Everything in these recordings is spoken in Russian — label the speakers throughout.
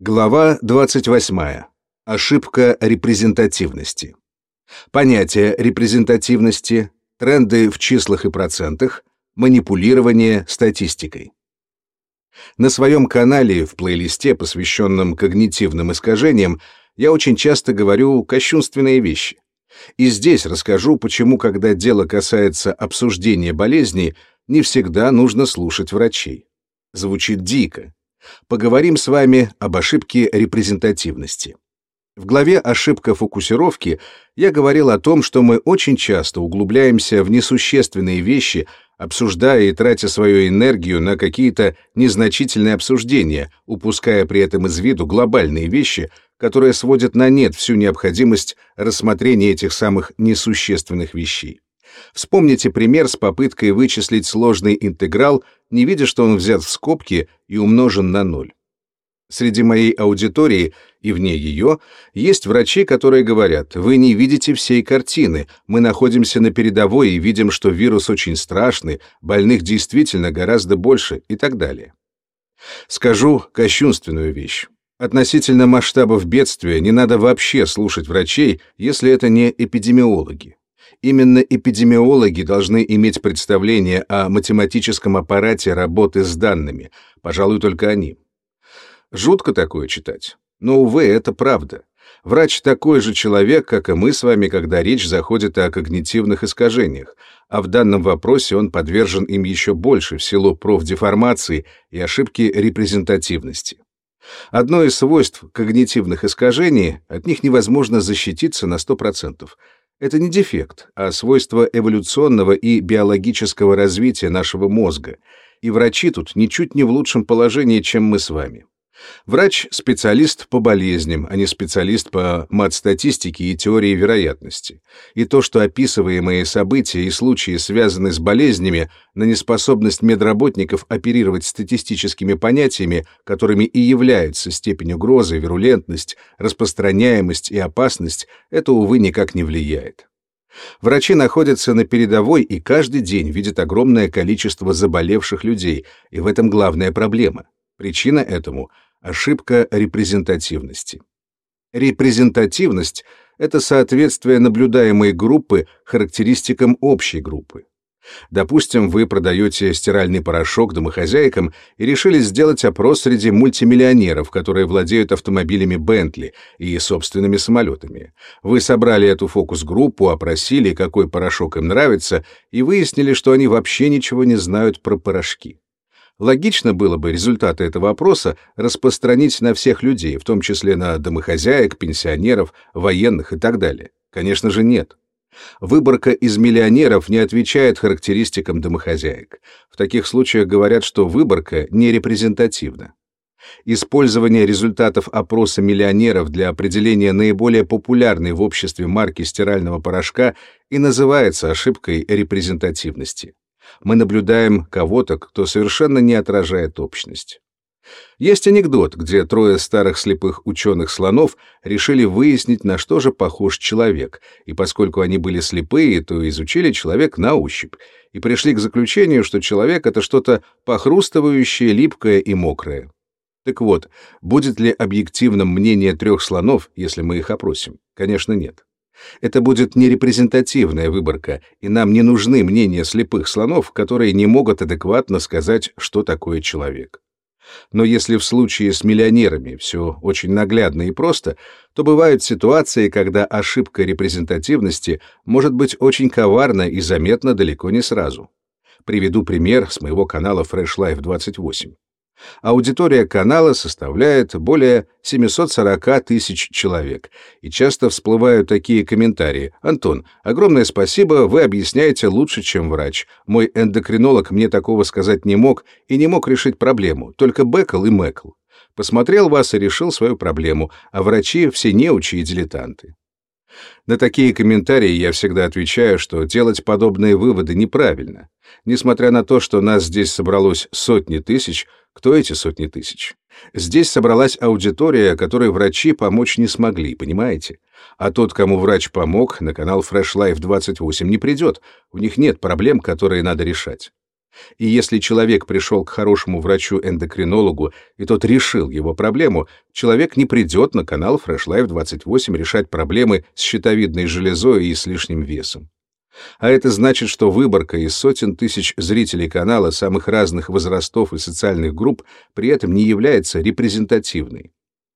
Speaker 1: Глава 28. Ошибка репрезентативности. Понятие репрезентативности, тренды в числах и процентах, манипулирование статистикой. На своем канале в плейлисте, посвященном когнитивным искажениям, я очень часто говорю кощунственные вещи. И здесь расскажу, почему, когда дело касается обсуждения болезни, не всегда нужно слушать врачей. Звучит дико, Поговорим с вами об ошибке репрезентативности. В главе «Ошибка фокусировки» я говорил о том, что мы очень часто углубляемся в несущественные вещи, обсуждая и тратя свою энергию на какие-то незначительные обсуждения, упуская при этом из виду глобальные вещи, которые сводят на нет всю необходимость рассмотрения этих самых несущественных вещей. Вспомните пример с попыткой вычислить сложный интеграл, не видя, что он взят в скобки и умножен на ноль. Среди моей аудитории и вне ее есть врачи, которые говорят, вы не видите всей картины, мы находимся на передовой и видим, что вирус очень страшный, больных действительно гораздо больше и так далее. Скажу кощунственную вещь. Относительно масштабов бедствия не надо вообще слушать врачей, если это не эпидемиологи. Именно эпидемиологи должны иметь представление о математическом аппарате работы с данными, пожалуй, только они. Жутко такое читать. Но, увы, это правда. Врач такой же человек, как и мы с вами, когда речь заходит о когнитивных искажениях, а в данном вопросе он подвержен им еще больше в силу профдеформации и ошибки репрезентативности. Одно из свойств когнитивных искажений, от них невозможно защититься на 100%, это не дефект, а свойство эволюционного и биологического развития нашего мозга, и врачи тут ничуть не в лучшем положении, чем мы с вами. Врач — специалист по болезням, а не специалист по мат-статистике и теории вероятности. И то, что описываемые события и случаи связаны с болезнями, на неспособность медработников оперировать статистическими понятиями, которыми и являются степень угрозы, вирулентность, распространяемость и опасность, это, увы, никак не влияет. Врачи находятся на передовой и каждый день видят огромное количество заболевших людей, и в этом главная проблема. Причина этому — Ошибка репрезентативности. Репрезентативность — это соответствие наблюдаемой группы характеристикам общей группы. Допустим, вы продаете стиральный порошок домохозяйкам и решили сделать опрос среди мультимиллионеров, которые владеют автомобилями Бентли и собственными самолетами. Вы собрали эту фокус-группу, опросили, какой порошок им нравится, и выяснили, что они вообще ничего не знают про порошки. Логично было бы результаты этого опроса распространить на всех людей, в том числе на домохозяек, пенсионеров, военных и так далее. Конечно же, нет. Выборка из миллионеров не отвечает характеристикам домохозяек. В таких случаях говорят, что выборка не репрезентативна. Использование результатов опроса миллионеров для определения наиболее популярной в обществе марки стирального порошка и называется ошибкой репрезентативности мы наблюдаем кого-то, кто совершенно не отражает общность. Есть анекдот, где трое старых слепых ученых-слонов решили выяснить, на что же похож человек, и поскольку они были слепые, то изучили человек на ощупь, и пришли к заключению, что человек — это что-то похрустывающее, липкое и мокрое. Так вот, будет ли объективным мнение трех слонов, если мы их опросим? Конечно, нет. Это будет нерепрезентативная выборка, и нам не нужны мнения слепых слонов, которые не могут адекватно сказать, что такое человек. Но если в случае с миллионерами все очень наглядно и просто, то бывают ситуации, когда ошибка репрезентативности может быть очень коварна и заметна далеко не сразу. Приведу пример с моего канала Fresh Life 28. Аудитория канала составляет более 740 тысяч человек, и часто всплывают такие комментарии. «Антон, огромное спасибо, вы объясняете лучше, чем врач. Мой эндокринолог мне такого сказать не мог и не мог решить проблему, только Бекл и Мэкл. Посмотрел вас и решил свою проблему, а врачи все неучи и дилетанты». На такие комментарии я всегда отвечаю, что делать подобные выводы неправильно. Несмотря на то, что нас здесь собралось сотни тысяч, кто эти сотни тысяч? Здесь собралась аудитория, которой врачи помочь не смогли, понимаете? А тот, кому врач помог, на канал Fresh Life 28 не придет, у них нет проблем, которые надо решать. И если человек пришел к хорошему врачу-эндокринологу, и тот решил его проблему, человек не придет на канал Fresh Life 28 решать проблемы с щитовидной железой и с лишним весом. А это значит, что выборка из сотен тысяч зрителей канала самых разных возрастов и социальных групп при этом не является репрезентативной.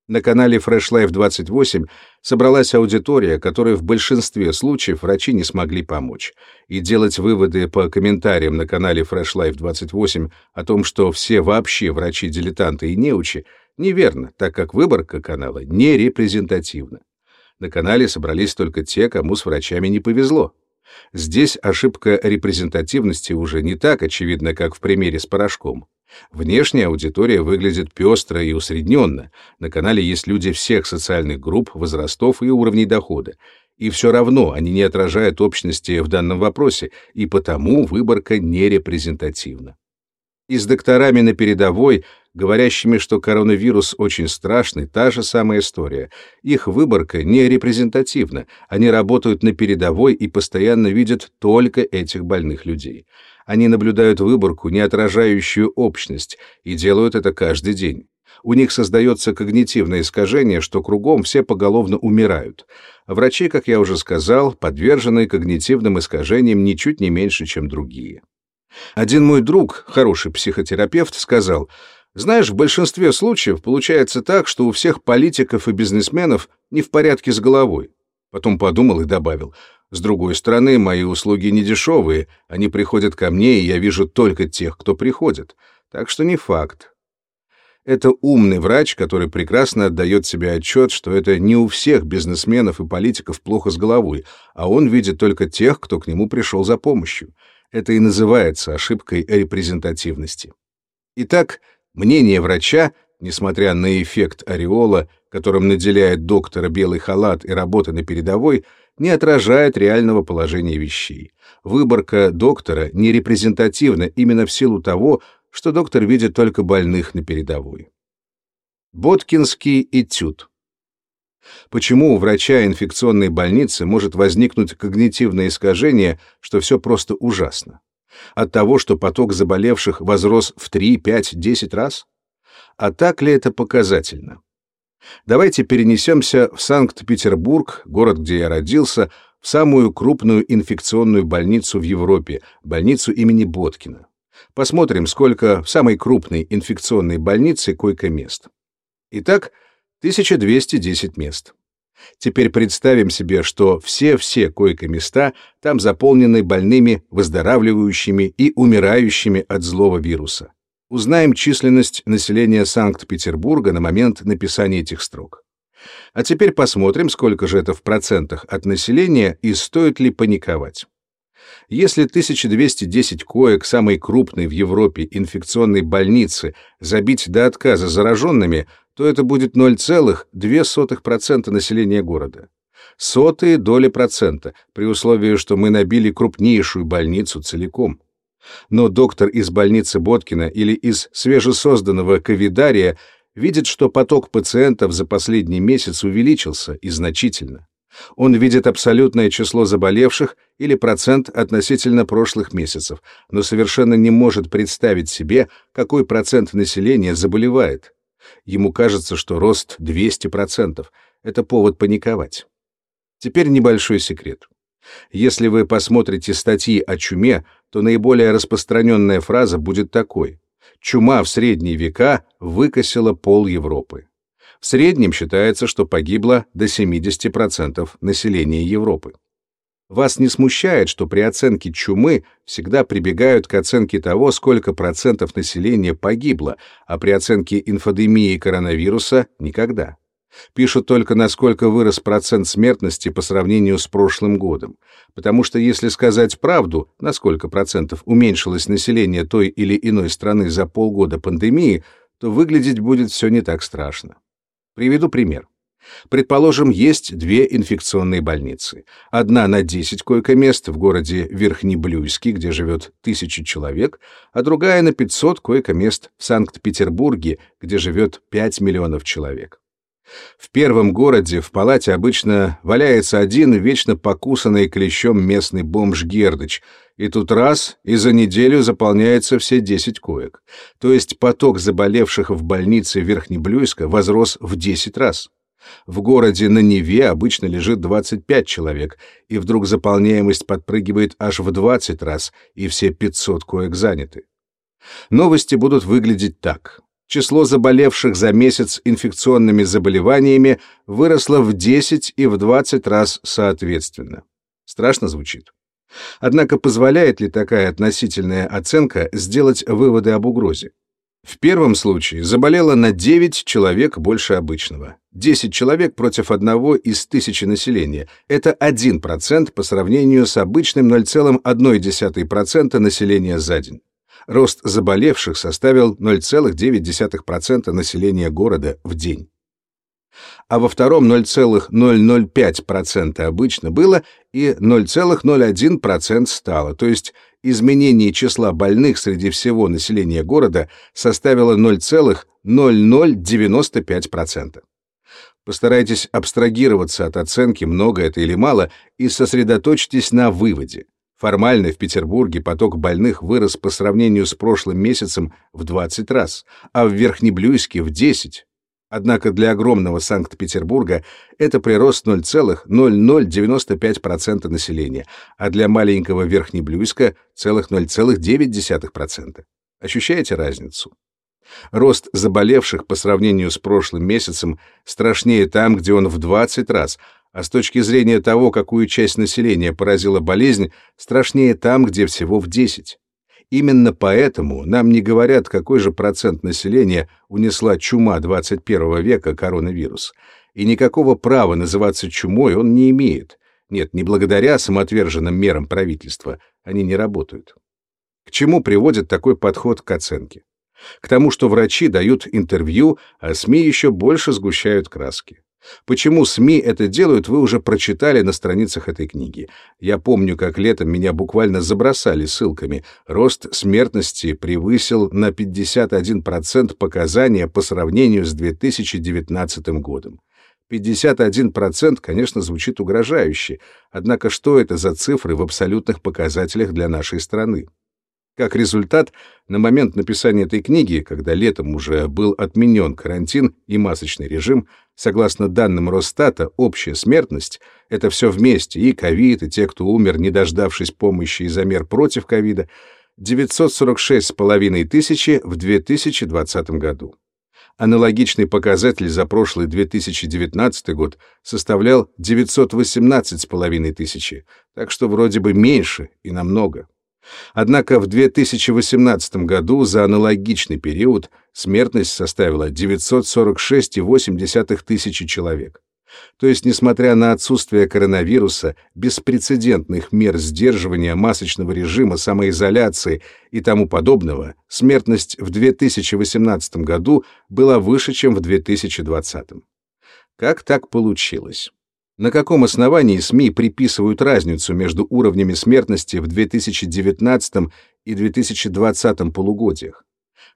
Speaker 1: На канале Fresh Life 28 собралась аудитория, которой в большинстве случаев врачи не смогли помочь. И делать выводы по комментариям на канале Fresh Life 28 о том, что все вообще врачи-дилетанты и неучи, неверно, так как выборка канала не репрезентативна. На канале собрались только те, кому с врачами не повезло. Здесь ошибка репрезентативности уже не так очевидна, как в примере с порошком. Внешняя аудитория выглядит пестро и усредненно. На канале есть люди всех социальных групп, возрастов и уровней дохода. И все равно они не отражают общности в данном вопросе, и потому выборка не репрезентативна. И с докторами на передовой, говорящими, что коронавирус очень страшный, та же самая история. Их выборка не репрезентативна, они работают на передовой и постоянно видят только этих больных людей. Они наблюдают выборку, не отражающую общность, и делают это каждый день. У них создается когнитивное искажение, что кругом все поголовно умирают. Врачи, как я уже сказал, подвержены когнитивным искажениям ничуть не меньше, чем другие. Один мой друг, хороший психотерапевт, сказал, «Знаешь, в большинстве случаев получается так, что у всех политиков и бизнесменов не в порядке с головой». Потом подумал и добавил, с другой стороны, мои услуги не дешевые, они приходят ко мне, и я вижу только тех, кто приходит. Так что не факт. Это умный врач, который прекрасно отдает себе отчет, что это не у всех бизнесменов и политиков плохо с головой, а он видит только тех, кто к нему пришел за помощью. Это и называется ошибкой репрезентативности. Итак, мнение врача, несмотря на эффект ореола, которым наделяет доктора белый халат и работа на передовой, не отражает реального положения вещей. Выборка доктора не репрезентативна именно в силу того, что доктор видит только больных на передовой. Боткинский этюд. Почему у врача инфекционной больницы может возникнуть когнитивное искажение, что все просто ужасно? От того, что поток заболевших возрос в 3, 5, 10 раз? А так ли это показательно? Давайте перенесемся в Санкт-Петербург, город, где я родился, в самую крупную инфекционную больницу в Европе, больницу имени Боткина. Посмотрим, сколько в самой крупной инфекционной больнице койко-мест. Итак, 1210 мест. Теперь представим себе, что все-все койко-места там заполнены больными, выздоравливающими и умирающими от злого вируса узнаем численность населения Санкт-Петербурга на момент написания этих строк. А теперь посмотрим, сколько же это в процентах от населения и стоит ли паниковать. Если 1210 коек самой крупной в Европе инфекционной больницы забить до отказа зараженными, то это будет 0,02% населения города. Сотые доли процента, при условии, что мы набили крупнейшую больницу целиком. Но доктор из больницы Боткина или из свежесозданного ковидария видит, что поток пациентов за последний месяц увеличился и значительно. Он видит абсолютное число заболевших или процент относительно прошлых месяцев, но совершенно не может представить себе, какой процент населения заболевает. Ему кажется, что рост 200%. Это повод паниковать. Теперь небольшой секрет. Если вы посмотрите статьи о чуме, то наиболее распространенная фраза будет такой. Чума в средние века выкосила пол Европы. В среднем считается, что погибло до 70% населения Европы. Вас не смущает, что при оценке чумы всегда прибегают к оценке того, сколько процентов населения погибло, а при оценке инфодемии коронавируса — никогда. Пишут только, насколько вырос процент смертности по сравнению с прошлым годом. Потому что если сказать правду, на сколько процентов уменьшилось население той или иной страны за полгода пандемии, то выглядеть будет все не так страшно. Приведу пример. Предположим, есть две инфекционные больницы. Одна на 10 койко-мест в городе Верхнеблюйске, где живет тысяча человек, а другая на 500 койко-мест в Санкт-Петербурге, где живет 5 миллионов человек. В первом городе в палате обычно валяется один вечно покусанный клещом местный бомж Гердыч, И тут раз, и за неделю заполняются все 10 коек. То есть поток заболевших в больнице Верхнеблюйска возрос в 10 раз. В городе на Неве обычно лежит 25 человек, и вдруг заполняемость подпрыгивает аж в 20 раз, и все 500 коек заняты. Новости будут выглядеть так. Число заболевших за месяц инфекционными заболеваниями выросло в 10 и в 20 раз соответственно. Страшно звучит. Однако позволяет ли такая относительная оценка сделать выводы об угрозе? В первом случае заболело на 9 человек больше обычного. 10 человек против одного из тысячи населения. Это 1% по сравнению с обычным 0,1% населения за день. Рост заболевших составил 0,9% населения города в день. А во втором 0,005% обычно было и 0,01% стало, то есть изменение числа больных среди всего населения города составило 0,0095%. Постарайтесь абстрагироваться от оценки, много это или мало, и сосредоточьтесь на выводе. Формально в Петербурге поток больных вырос по сравнению с прошлым месяцем в 20 раз, а в Верхнеблюйске в 10. Однако для огромного Санкт-Петербурга это прирост 0,0095% населения, а для маленького Верхнеблюйска целых 0,9%. Ощущаете разницу? Рост заболевших по сравнению с прошлым месяцем страшнее там, где он в 20 раз, а с точки зрения того, какую часть населения поразила болезнь, страшнее там, где всего в 10. Именно поэтому нам не говорят, какой же процент населения унесла чума 21 века коронавирус. И никакого права называться чумой он не имеет. Нет, не благодаря самоотверженным мерам правительства, они не работают. К чему приводит такой подход к оценке? К тому, что врачи дают интервью, а СМИ еще больше сгущают краски. Почему СМИ это делают, вы уже прочитали на страницах этой книги. Я помню, как летом меня буквально забросали ссылками. Рост смертности превысил на 51% показания по сравнению с 2019 годом. 51%, конечно, звучит угрожающе, однако что это за цифры в абсолютных показателях для нашей страны? Как результат, на момент написания этой книги, когда летом уже был отменен карантин и масочный режим, согласно данным Росстата, общая смертность — это все вместе, и ковид, и те, кто умер, не дождавшись помощи из-за мер против ковида, 946,5 тысячи в 2020 году. Аналогичный показатель за прошлый 2019 год составлял 918,5 тысячи, так что вроде бы меньше и намного. Однако в 2018 году за аналогичный период смертность составила 946,8 тысячи человек. То есть, несмотря на отсутствие коронавируса, беспрецедентных мер сдерживания масочного режима, самоизоляции и тому подобного, смертность в 2018 году была выше, чем в 2020. Как так получилось? На каком основании СМИ приписывают разницу между уровнями смертности в 2019 и 2020 полугодиях?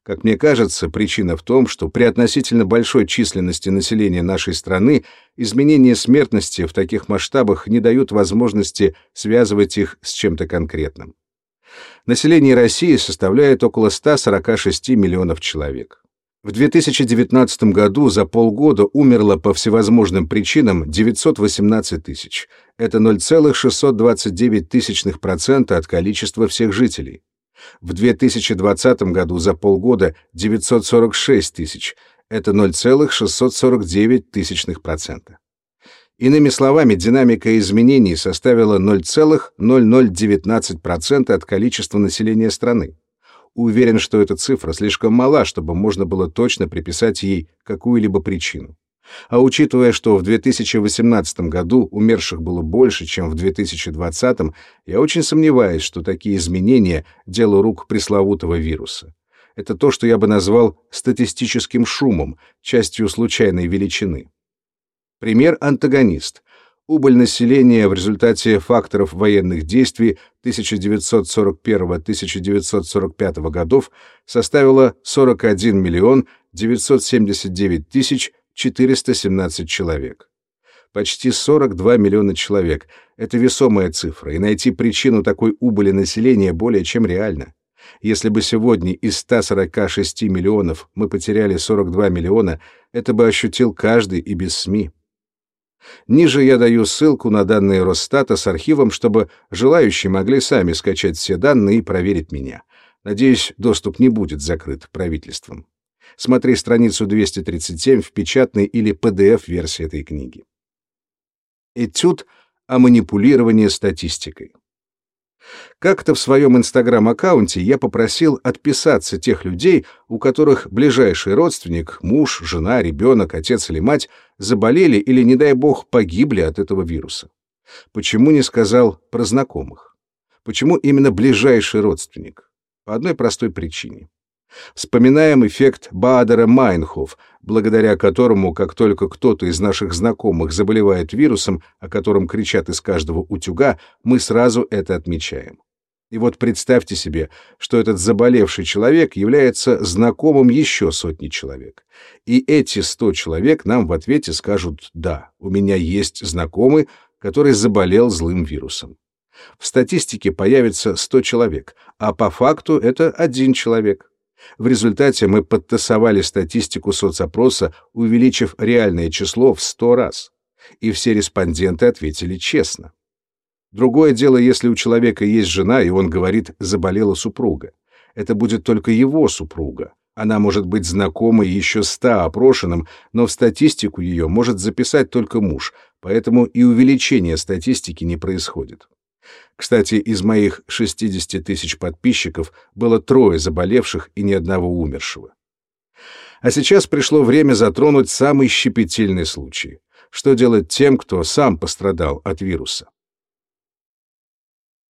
Speaker 1: Как мне кажется, причина в том, что при относительно большой численности населения нашей страны изменения смертности в таких масштабах не дают возможности связывать их с чем-то конкретным. Население России составляет около 146 миллионов человек. В 2019 году за полгода умерло по всевозможным причинам 918 тысяч. Это 0,629% от количества всех жителей. В 2020 году за полгода 946 тысяч. Это 0,649%. Иными словами, динамика изменений составила 0,0019% от количества населения страны. Уверен, что эта цифра слишком мала, чтобы можно было точно приписать ей какую-либо причину. А учитывая, что в 2018 году умерших было больше, чем в 2020, я очень сомневаюсь, что такие изменения — дело рук пресловутого вируса. Это то, что я бы назвал статистическим шумом, частью случайной величины. Пример антагонист убыль населения в результате факторов военных действий 1941-1945 годов составила 41 миллион 979 тысяч 417 человек. Почти 42 миллиона человек. Это весомая цифра, и найти причину такой убыли населения более чем реально. Если бы сегодня из 146 миллионов мы потеряли 42 миллиона, это бы ощутил каждый и без СМИ. Ниже я даю ссылку на данные Росстата с архивом, чтобы желающие могли сами скачать все данные и проверить меня. Надеюсь, доступ не будет закрыт правительством. Смотри страницу 237 в печатной или PDF-версии этой книги. Этюд о манипулировании статистикой. Как-то в своем инстаграм-аккаунте я попросил отписаться тех людей, у которых ближайший родственник, муж, жена, ребенок, отец или мать заболели или, не дай бог, погибли от этого вируса. Почему не сказал про знакомых? Почему именно ближайший родственник? По одной простой причине. Вспоминаем эффект Баадера-Майнхоф, благодаря которому, как только кто-то из наших знакомых заболевает вирусом, о котором кричат из каждого утюга, мы сразу это отмечаем. И вот представьте себе, что этот заболевший человек является знакомым еще сотни человек. И эти сто человек нам в ответе скажут «да, у меня есть знакомый, который заболел злым вирусом». В статистике появится 100 человек, а по факту это один человек. В результате мы подтасовали статистику соцопроса, увеличив реальное число в 100 раз. И все респонденты ответили честно. Другое дело, если у человека есть жена, и он говорит «заболела супруга». Это будет только его супруга. Она может быть знакомой еще ста опрошенным, но в статистику ее может записать только муж, поэтому и увеличение статистики не происходит. Кстати, из моих 60 тысяч подписчиков было трое заболевших и ни одного умершего. А сейчас пришло время затронуть самый щепетильный случай. Что делать тем, кто сам пострадал от вируса?